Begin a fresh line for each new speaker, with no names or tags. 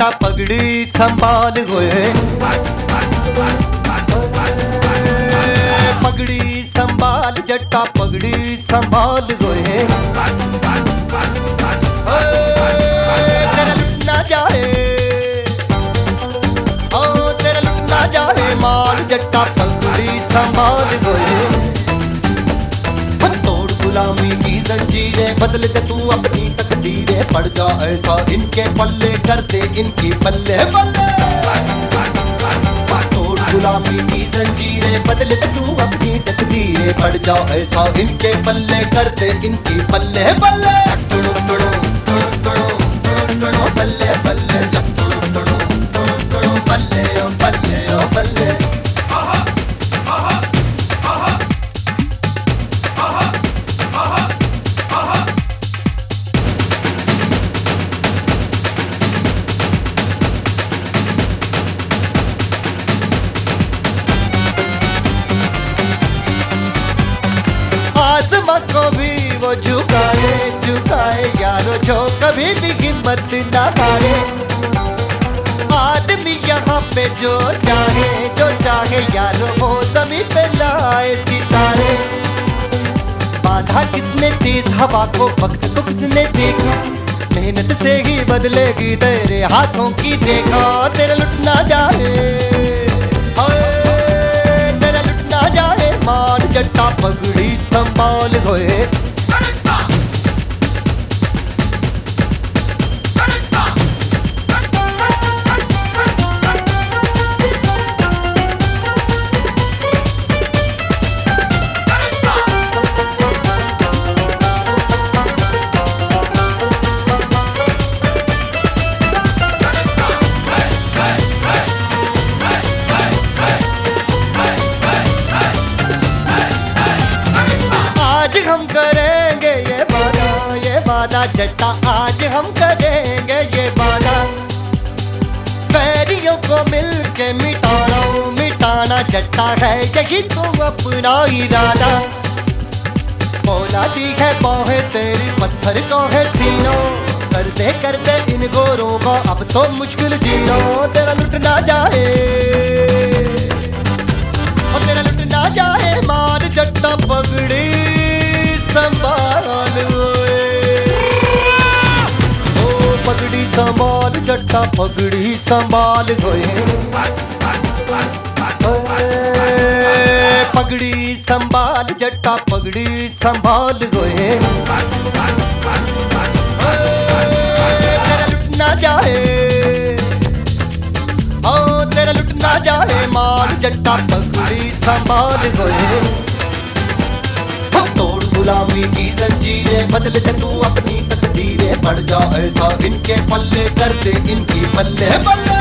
संभाल जट्टा पगड़ी संभाल गोए पगड़ी संभाल जट्टा पगड़ी संभाल गोए तेरा लुट ना जाए ओ गुलामी की जंजीरें बदल दे तू अपनी तकदीरें पड़ जा, ऐसा इनके पल्ले कर दे, इनकी पल्ले पल्ले। तोड़ गुलामी की जंजीरें बदल दे तू अपनी तकदीरें पड़ जा, ऐसा इनके पल्ले कर दे, इनकी पल्ले पल्ले। पल्ले पल्ले आसमां को भी वो झुकाए झुकाए, यारो जो कभी भी हिम्मत ना हारे। आदमी यहाँ पे जो चाहे जो चाहे यारो वो ज़मीन पे लाए सितारे। बाधा किसने तेज हवा को वक्त को किसने देखा? मेहनत से ही बदलेगी तेरे हाथों की रेखा। तेरा लुट ना जाए तेरा लुट ना जाए, मार जट्टा पगड़ी। संभाल होए। वादा जट्टा आज हम करेंगे ये वादा बैरियों को मिल के मिटाना मिटाना जट्टा है, यही तो अपना इरादा। बोला दी है पौहे तेरी पत्थर को है सीनो। करते करते इन गोरों को अब तो मुश्किल जीना। तेरा लुट ना जाए। तेरा लुट ना जाए मार जट्टा पगड़ी जट्टा पगड़ी संभाल गोए। पगड़ी संभाल, जट्टा पगड़ी संभाल गोए। तेरा लुट ना जाए। ओ, तेरा लुट ना जाए, माल, जट्टा पगड़ी संभाल गोए। तोड़ गुलामी की जंजीरें, बदल दे तू अपनी तकदीरें पड़ जाओ ऐसा इनके पल्ले करते इनकी पल्ले पल्ले।